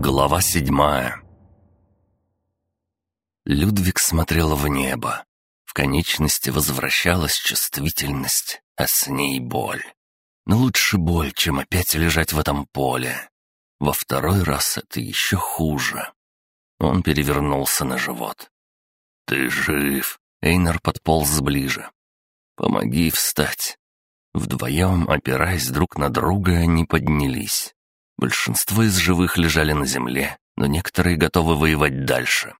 Глава седьмая Людвиг смотрел в небо. В конечности возвращалась чувствительность, а с ней боль. Но лучше боль, чем опять лежать в этом поле. Во второй раз это еще хуже. Он перевернулся на живот. «Ты жив!» Эйнар подполз ближе. «Помоги встать!» Вдвоем, опираясь друг на друга, они поднялись. Большинство из живых лежали на земле, но некоторые готовы воевать дальше.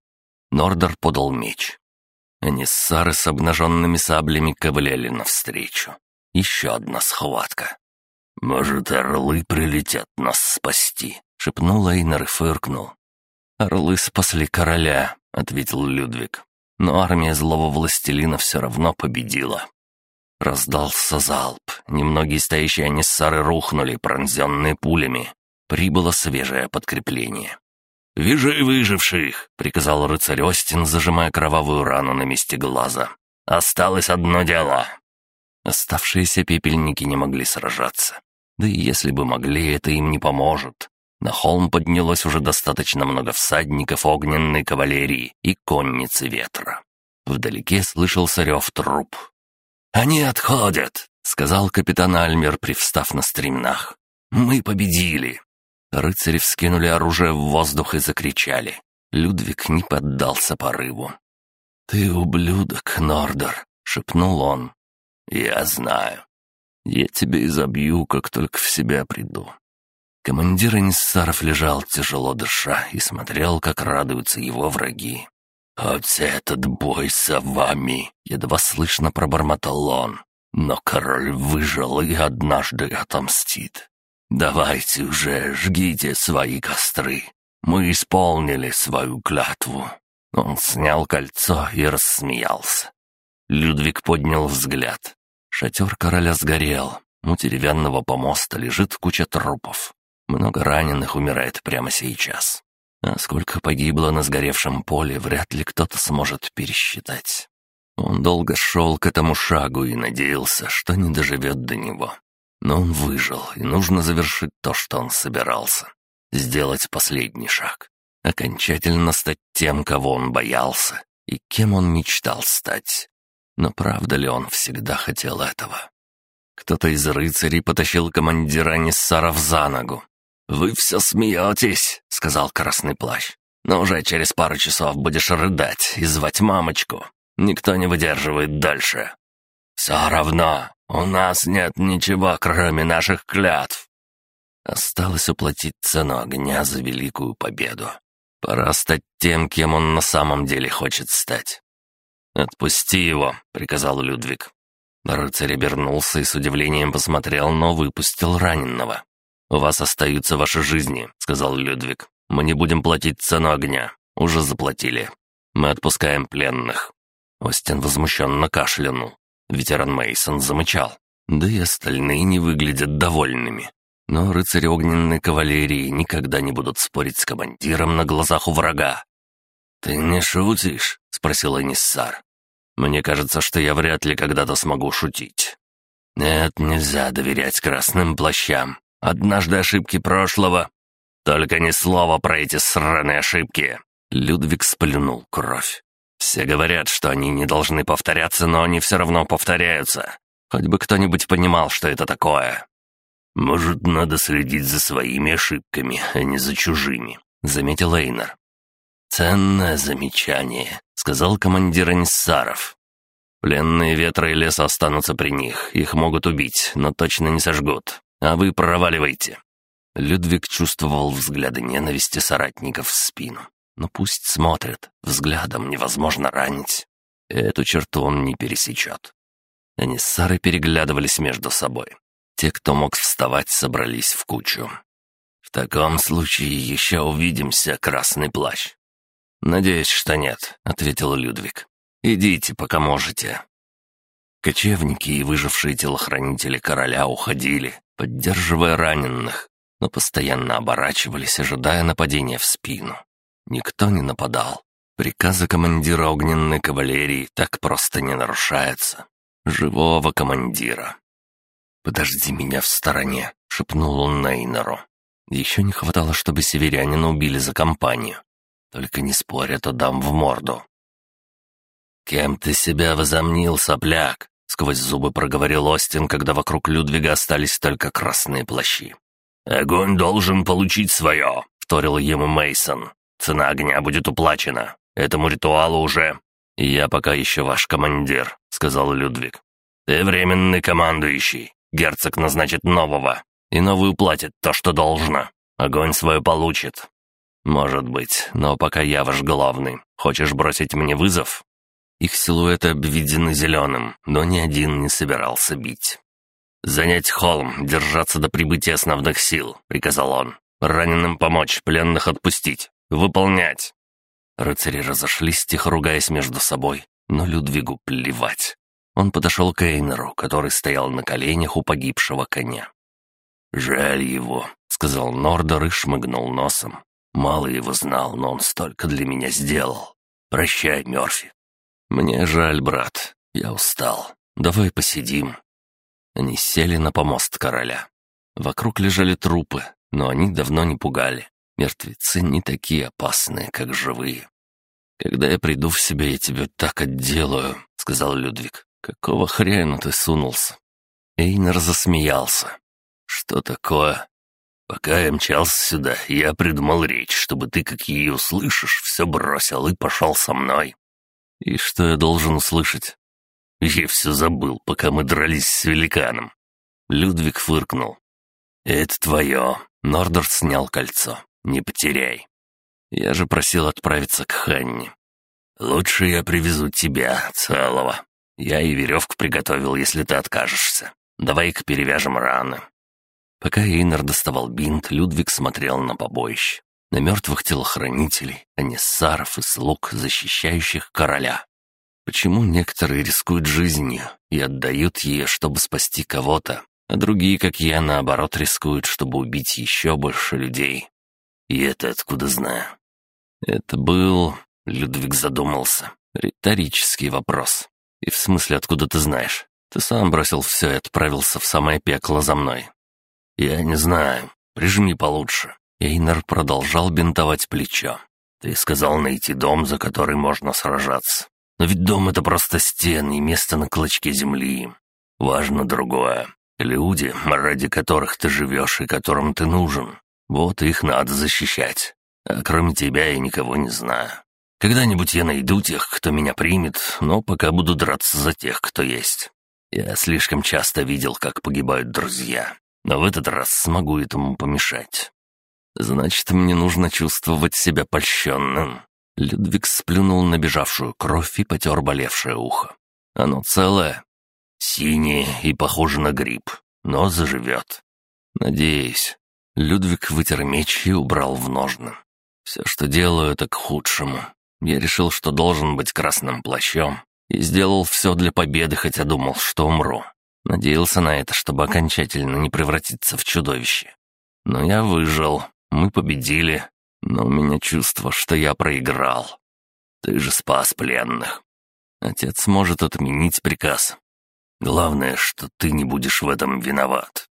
Нордер подал меч. Аниссары с обнаженными саблями ковыляли навстречу. Еще одна схватка. «Может, орлы прилетят нас спасти?» — шепнул Эйнар и фыркнул. «Орлы спасли короля», — ответил Людвиг. «Но армия злого властелина все равно победила». Раздался залп. Немногие стоящие аниссары рухнули, пронзенные пулями. Прибыло свежее подкрепление. «Вяжи выживших!» — приказал рыцарь Остин, зажимая кровавую рану на месте глаза. «Осталось одно дело!» Оставшиеся пепельники не могли сражаться. Да и если бы могли, это им не поможет. На холм поднялось уже достаточно много всадников огненной кавалерии и конницы ветра. Вдалеке слышался рев труп. «Они отходят!» — сказал капитан Альмер, привстав на стремнах. «Мы победили!» Рыцари вскинули оружие в воздух и закричали. Людвиг не поддался порыву. «Ты ублюдок, Нордер!» — шепнул он. «Я знаю. Я тебя изобью, как только в себя приду». Командир Аниссаров лежал, тяжело дыша, и смотрел, как радуются его враги. «Вот этот бой с вами!» — едва слышно пробормотал он. «Но король выжил и однажды отомстит. «Давайте уже, жгите свои костры. Мы исполнили свою клятву». Он снял кольцо и рассмеялся. Людвиг поднял взгляд. Шатер короля сгорел. У деревянного помоста лежит куча трупов. Много раненых умирает прямо сейчас. А сколько погибло на сгоревшем поле, вряд ли кто-то сможет пересчитать. Он долго шел к этому шагу и надеялся, что не доживет до него. Но он выжил, и нужно завершить то, что он собирался. Сделать последний шаг. Окончательно стать тем, кого он боялся, и кем он мечтал стать. Но правда ли он всегда хотел этого? Кто-то из рыцарей потащил командира Ниссаров за ногу. «Вы все смеетесь», — сказал Красный Плащ. «Но уже через пару часов будешь рыдать и звать мамочку. Никто не выдерживает дальше». «Все равно «У нас нет ничего, кроме наших клятв». Осталось уплатить цену огня за великую победу. Пора стать тем, кем он на самом деле хочет стать. «Отпусти его», — приказал Людвиг. Рыцарь обернулся и с удивлением посмотрел, но выпустил раненного. «У вас остаются ваши жизни», — сказал Людвиг. «Мы не будем платить цену огня. Уже заплатили. Мы отпускаем пленных». Остин возмущенно кашлянул. Ветеран Мейсон замычал. Да и остальные не выглядят довольными. Но рыцари огненной кавалерии никогда не будут спорить с командиром на глазах у врага. «Ты не шутишь?» — спросил Эниссар. «Мне кажется, что я вряд ли когда-то смогу шутить». «Нет, нельзя доверять красным плащам. Однажды ошибки прошлого...» «Только ни слова про эти сраные ошибки!» Людвиг сплюнул кровь. Все говорят, что они не должны повторяться, но они все равно повторяются. Хоть бы кто-нибудь понимал, что это такое. «Может, надо следить за своими ошибками, а не за чужими», — заметил Эйнер. «Ценное замечание», — сказал командир Аниссаров. «Пленные ветра и леса останутся при них. Их могут убить, но точно не сожгут. А вы проваливайте». Людвиг чувствовал взгляды ненависти соратников в спину. Но пусть смотрят, взглядом невозможно ранить. Эту черту он не пересечет. Они с Сарой переглядывались между собой. Те, кто мог вставать, собрались в кучу. «В таком случае еще увидимся, красный плащ». «Надеюсь, что нет», — ответил Людвиг. «Идите, пока можете». Кочевники и выжившие телохранители короля уходили, поддерживая раненых, но постоянно оборачивались, ожидая нападения в спину. Никто не нападал. Приказы командира огненной кавалерии так просто не нарушаются. Живого командира. «Подожди меня в стороне», — шепнул он Нейнеру. Еще не хватало, чтобы северянина убили за компанию. Только не спорь, а то дам в морду. «Кем ты себя возомнил, сопляк?» — сквозь зубы проговорил Остин, когда вокруг Людвига остались только красные плащи. «Огонь должен получить свое», — вторил ему Мейсон. «Цена огня будет уплачена. Этому ритуалу уже...» «Я пока еще ваш командир», — сказал Людвиг. «Ты временный командующий. Герцог назначит нового, и новый уплатит то, что должно. Огонь свое получит. «Может быть, но пока я ваш главный. Хочешь бросить мне вызов?» Их силуэты обведены зеленым, но ни один не собирался бить. «Занять холм, держаться до прибытия основных сил», — приказал он. «Раненым помочь, пленных отпустить. Выполнять!» Рыцари разошлись, тихо ругаясь между собой, но Людвигу плевать. Он подошел к Эйнеру, который стоял на коленях у погибшего коня. «Жаль его», — сказал Нордер и шмыгнул носом. «Мало его знал, но он столько для меня сделал. Прощай, Мёрфи». «Мне жаль, брат. Я устал. Давай посидим». Они сели на помост короля. Вокруг лежали трупы, но они давно не пугали. Мертвецы не такие опасные, как живые. «Когда я приду в себя, я тебя так отделаю», — сказал Людвиг. «Какого хрена ты сунулся?» Эйнер засмеялся. «Что такое?» «Пока я мчался сюда, я придумал речь, чтобы ты, как ее услышишь, все бросил и пошел со мной». «И что я должен услышать?» «Я все забыл, пока мы дрались с великаном». Людвиг фыркнул. «Это твое». Нордер снял кольцо. «Не потеряй». «Я же просил отправиться к Ханне». «Лучше я привезу тебя, целого. Я и веревку приготовил, если ты откажешься. Давай-ка перевяжем раны». Пока Эйнар доставал бинт, Людвиг смотрел на побоище. На мертвых телохранителей, а не саров и слуг, защищающих короля. Почему некоторые рискуют жизнью и отдают ее, чтобы спасти кого-то, а другие, как я, наоборот, рискуют, чтобы убить еще больше людей? И это откуда знаю? Это был... Людвиг задумался. Риторический вопрос. И в смысле, откуда ты знаешь? Ты сам бросил все и отправился в самое пекло за мной. «Я не знаю. Прижми получше». Эйнер продолжал бинтовать плечо. «Ты сказал найти дом, за который можно сражаться. Но ведь дом — это просто стены и место на клочке земли. Важно другое. Люди, ради которых ты живешь и которым ты нужен. Вот их надо защищать. А кроме тебя я никого не знаю. Когда-нибудь я найду тех, кто меня примет, но пока буду драться за тех, кто есть. Я слишком часто видел, как погибают друзья но в этот раз смогу этому помешать. Значит, мне нужно чувствовать себя польщенным. Людвиг сплюнул набежавшую кровь и потер болевшее ухо. Оно целое, синее и похоже на гриб, но заживет. Надеюсь. Людвиг вытер меч и убрал в ножны. Все, что делаю, это к худшему. Я решил, что должен быть красным плащом, и сделал все для победы, хотя думал, что умру. Надеялся на это, чтобы окончательно не превратиться в чудовище. Но я выжил, мы победили, но у меня чувство, что я проиграл. Ты же спас пленных. Отец может отменить приказ. Главное, что ты не будешь в этом виноват.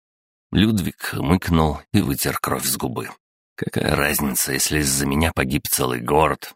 Людвиг мыкнул и вытер кровь с губы. Какая разница, если из-за меня погиб целый город?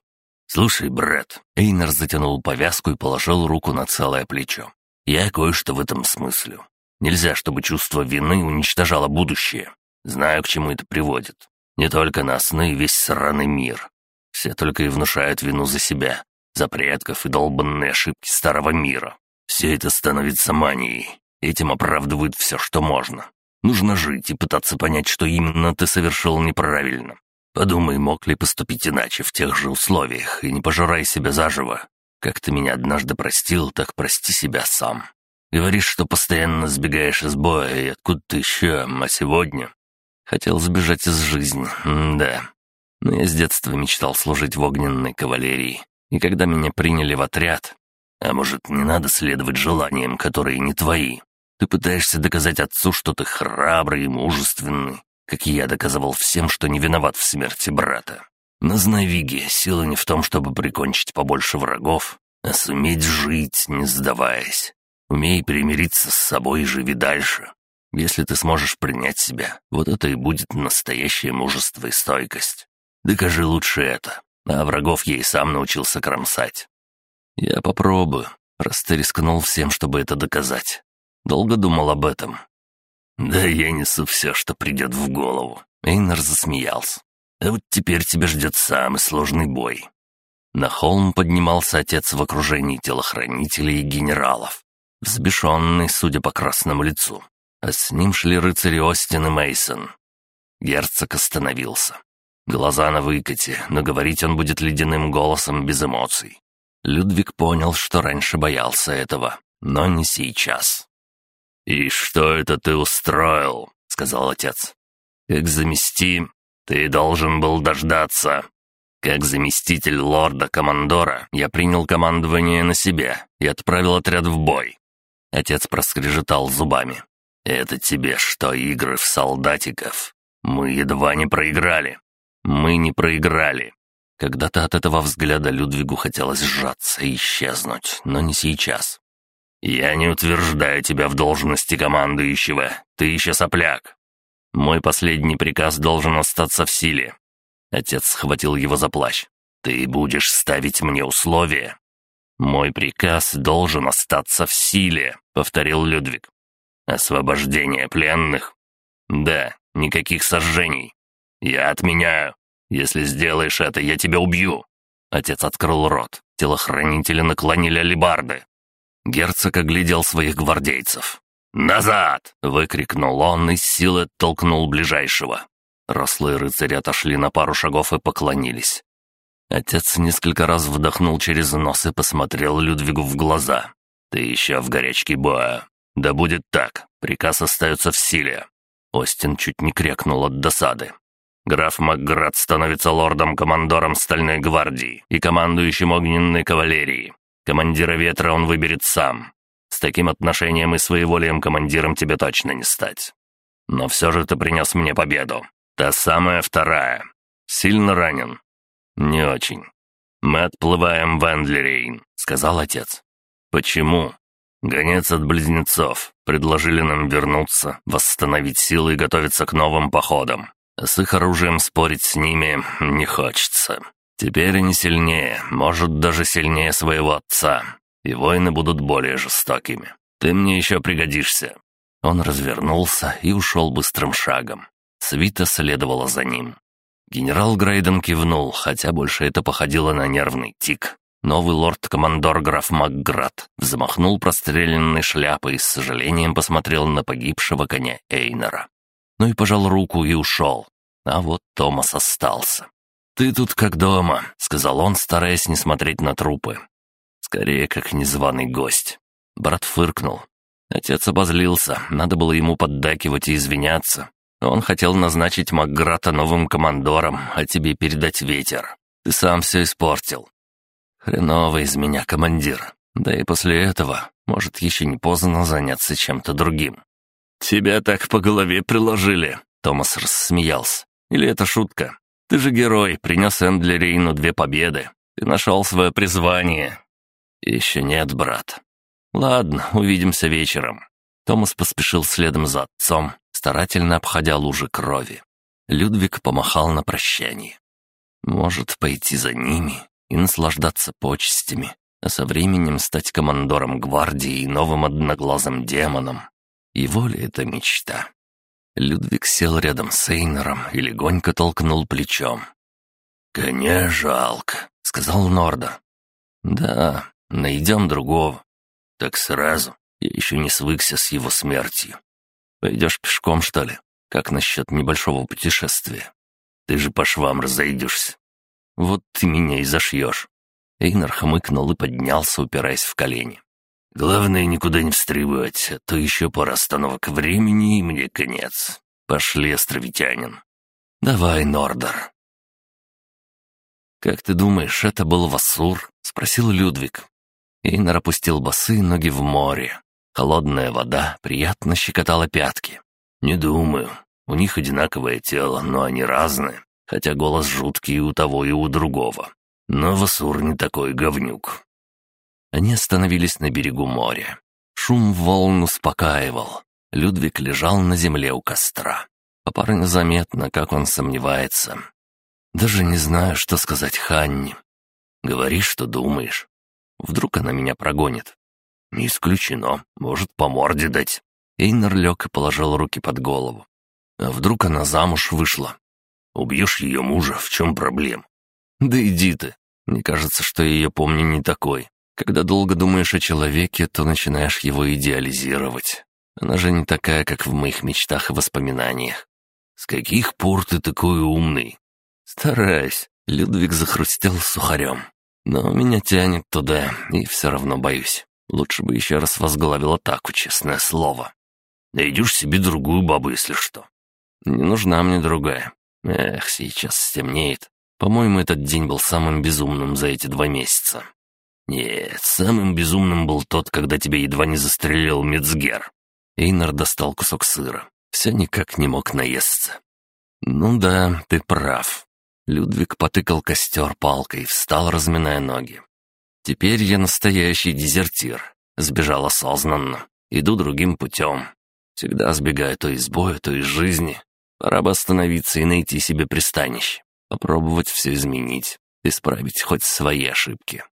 Слушай, брат, Эйнер затянул повязку и положил руку на целое плечо. Я кое-что в этом смыслю. Нельзя, чтобы чувство вины уничтожало будущее. Знаю, к чему это приводит. Не только нас, но и весь сраный мир. Все только и внушают вину за себя, за предков и долбанные ошибки старого мира. Все это становится манией. Этим оправдывают все, что можно. Нужно жить и пытаться понять, что именно ты совершил неправильно. Подумай, мог ли поступить иначе в тех же условиях, и не пожирай себя заживо, как ты меня однажды простил, так прости себя сам. Говоришь, что постоянно сбегаешь из боя, и откуда ты еще, а сегодня? Хотел сбежать из жизни, М да. Но я с детства мечтал служить в огненной кавалерии. И когда меня приняли в отряд... А может, не надо следовать желаниям, которые не твои? Ты пытаешься доказать отцу, что ты храбрый и мужественный, как и я доказывал всем, что не виноват в смерти брата. На Знавиге сила не в том, чтобы прикончить побольше врагов, а суметь жить, не сдаваясь. Умей примириться с собой и живи дальше. Если ты сможешь принять себя, вот это и будет настоящее мужество и стойкость. Докажи лучше это, а врагов я и сам научился кромсать. Я попробую, раз ты рискнул всем, чтобы это доказать. Долго думал об этом. Да я несу все, что придет в голову. Эйнар засмеялся. А вот теперь тебя ждет самый сложный бой. На холм поднимался отец в окружении телохранителей и генералов, взбешенный, судя по красному лицу а с ним шли рыцари Остин и Мейсон. Герцог остановился. Глаза на выкате, но говорить он будет ледяным голосом без эмоций. Людвиг понял, что раньше боялся этого, но не сейчас. «И что это ты устроил?» — сказал отец. «Как замести, ты должен был дождаться. Как заместитель лорда-командора я принял командование на себя и отправил отряд в бой». Отец проскрежетал зубами. «Это тебе что, игры в солдатиков? Мы едва не проиграли. Мы не проиграли». Когда-то от этого взгляда Людвигу хотелось сжаться и исчезнуть, но не сейчас. «Я не утверждаю тебя в должности командующего. Ты еще сопляк. Мой последний приказ должен остаться в силе». Отец схватил его за плащ. «Ты будешь ставить мне условия?» «Мой приказ должен остаться в силе», — повторил Людвиг. Освобождение пленных? Да, никаких сожжений. Я отменяю. Если сделаешь это, я тебя убью. Отец открыл рот. Телохранители наклонили алебарды. Герцог оглядел своих гвардейцев. «Назад!» — выкрикнул он и с силой оттолкнул ближайшего. Рослые рыцари отошли на пару шагов и поклонились. Отец несколько раз вдохнул через нос и посмотрел Людвигу в глаза. «Ты еще в горячке боя. «Да будет так. Приказ остается в силе». Остин чуть не крякнул от досады. Граф Макград становится лордом-командором Стальной гвардии и командующим огненной кавалерией. Командира ветра он выберет сам. С таким отношением и своеволием командиром тебе точно не стать. Но все же ты принес мне победу. Та самая вторая. Сильно ранен? Не очень. Мы отплываем в Эндлерейн, сказал отец. Почему? «Гонец от близнецов. Предложили нам вернуться, восстановить силы и готовиться к новым походам. с их оружием спорить с ними не хочется. Теперь они сильнее, может, даже сильнее своего отца. И войны будут более жестокими. Ты мне еще пригодишься». Он развернулся и ушел быстрым шагом. Свита следовала за ним. Генерал Грейден кивнул, хотя больше это походило на нервный тик. Новый лорд-командор граф Макград взмахнул простреленной шляпой и с сожалением посмотрел на погибшего коня Эйнера. Ну и пожал руку и ушел. А вот Томас остался. «Ты тут как дома», — сказал он, стараясь не смотреть на трупы. Скорее, как незваный гость. Брат фыркнул. Отец обозлился, надо было ему поддакивать и извиняться. Он хотел назначить Макграта новым командором, а тебе передать ветер. Ты сам все испортил. Хреново из меня командир. Да и после этого, может, еще не поздно заняться чем-то другим. «Тебя так по голове приложили», — Томас рассмеялся. «Или это шутка? Ты же герой, принес Эндлерейну две победы. Ты нашел свое призвание». «Еще нет, брат». «Ладно, увидимся вечером». Томас поспешил следом за отцом, старательно обходя лужи крови. Людвиг помахал на прощание. «Может, пойти за ними?» и наслаждаться почестями, а со временем стать командором гвардии и новым одноглазым демоном. Его ли это мечта? Людвиг сел рядом с Эйнером и легонько толкнул плечом. «Коня жалко», — сказал Норда. «Да, найдем другого». «Так сразу. Я еще не свыкся с его смертью. Пойдешь пешком, что ли? Как насчет небольшого путешествия? Ты же по швам разойдешься. Вот ты меня и зашьешь». Эйнар хмыкнул и поднялся, упираясь в колени. «Главное, никуда не встревать, а то еще пара остановок времени, и мне конец. Пошли, островитянин». «Давай, Нордер». «Как ты думаешь, это был Вассур?» — спросил Людвиг. Эйнар опустил босые ноги в море. Холодная вода приятно щекотала пятки. «Не думаю. У них одинаковое тело, но они разные хотя голос жуткий и у того, и у другого. Но Васур не такой говнюк. Они остановились на берегу моря. Шум волн успокаивал. Людвиг лежал на земле у костра. По парню заметно, как он сомневается. Даже не знаю, что сказать Ханне. Говори, что думаешь. Вдруг она меня прогонит. Не исключено, может, по морде дать. Эйнер лег и положил руки под голову. А вдруг она замуж вышла? Убьешь ее мужа, в чем проблема? Да иди ты. Мне кажется, что я ее помню не такой. Когда долго думаешь о человеке, то начинаешь его идеализировать. Она же не такая, как в моих мечтах и воспоминаниях. С каких пор ты такой умный? Стараюсь. Людвиг захрустел сухарем. Но меня тянет туда, и все равно боюсь. Лучше бы еще раз возглавил атаку, честное слово. Найдешь себе другую бабу, если что. Не нужна мне другая. Эх, сейчас стемнеет. По-моему, этот день был самым безумным за эти два месяца. Нет, самым безумным был тот, когда тебя едва не застрелил Мецгер. Эйнар достал кусок сыра. Все никак не мог наесться. «Ну да, ты прав». Людвиг потыкал костер палкой, встал, разминая ноги. «Теперь я настоящий дезертир. Сбежал осознанно. Иду другим путем. Всегда сбегаю то из боя, то из жизни. Пора бы остановиться и найти себе пристанище. Попробовать все изменить. Исправить хоть свои ошибки».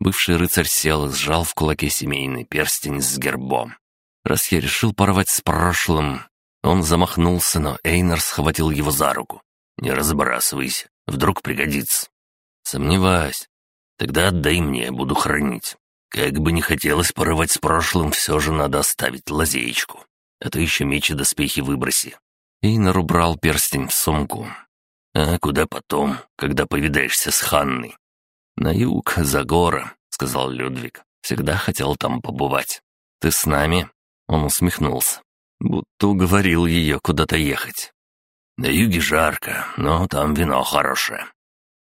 Бывший рыцарь сел и сжал в кулаке семейный перстень с гербом. Раз я решил порвать с прошлым, он замахнулся, но Эйнар схватил его за руку. «Не разбрасывайся, вдруг пригодится». «Сомневаюсь. Тогда отдай мне, буду хранить. Как бы не хотелось порывать с прошлым, все же надо оставить лазеечку. А то еще меч и доспехи выброси». Эйнар убрал перстень в сумку. «А куда потом, когда повидаешься с Ханной?» «На юг, за горы», — сказал Людвиг. «Всегда хотел там побывать. Ты с нами?» Он усмехнулся, будто уговорил ее куда-то ехать. «На юге жарко, но там вино хорошее.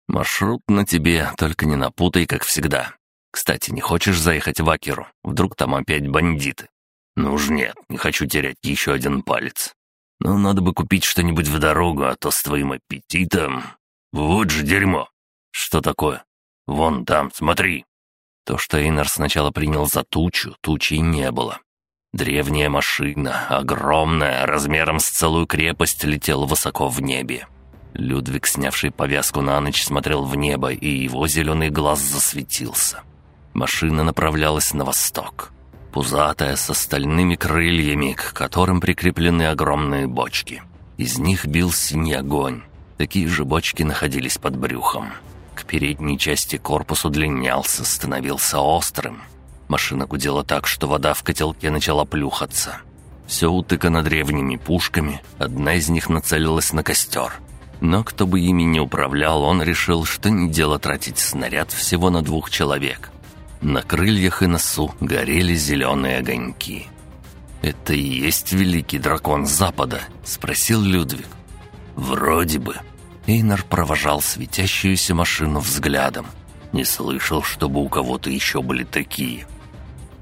Маршрут на тебе, только не напутай, как всегда. Кстати, не хочешь заехать в Акеру? Вдруг там опять бандиты?» «Ну уж нет, не хочу терять еще один палец. Но надо бы купить что-нибудь в дорогу, а то с твоим аппетитом... Вот же дерьмо!» «Что такое?» «Вон там, смотри!» То, что Эйнар сначала принял за тучу, тучи не было. Древняя машина, огромная, размером с целую крепость, летела высоко в небе. Людвиг, снявший повязку на ночь, смотрел в небо, и его зеленый глаз засветился. Машина направлялась на восток. Пузатая, с остальными крыльями, к которым прикреплены огромные бочки. Из них бил синий огонь. Такие же бочки находились под брюхом. К передней части корпус удлинялся, становился острым. Машина гудела так, что вода в котелке начала плюхаться. Все утыкано древними пушками, одна из них нацелилась на костер. Но кто бы ими не управлял, он решил, что не дело тратить снаряд всего на двух человек. На крыльях и носу горели зеленые огоньки. «Это и есть великий дракон Запада?» — спросил Людвиг. «Вроде бы». Эйнар провожал светящуюся машину взглядом. Не слышал, чтобы у кого-то еще были такие.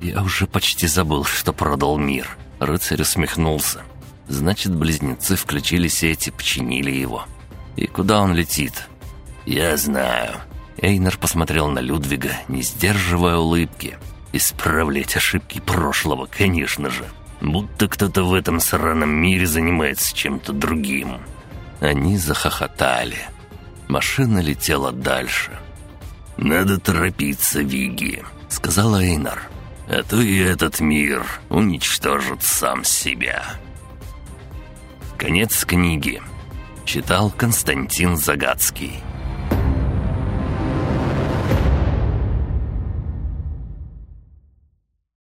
«Я уже почти забыл, что продал мир». Рыцарь усмехнулся. «Значит, близнецы включили сеть и починили его. И куда он летит?» «Я знаю». Эйнер посмотрел на Людвига, не сдерживая улыбки. «Исправлять ошибки прошлого, конечно же. Будто кто-то в этом сраном мире занимается чем-то другим». Они захохотали. Машина летела дальше. «Надо торопиться, Виги», — сказал Эйнар а то и этот мир уничтожит сам себя. Конец книги. Читал Константин Загадский.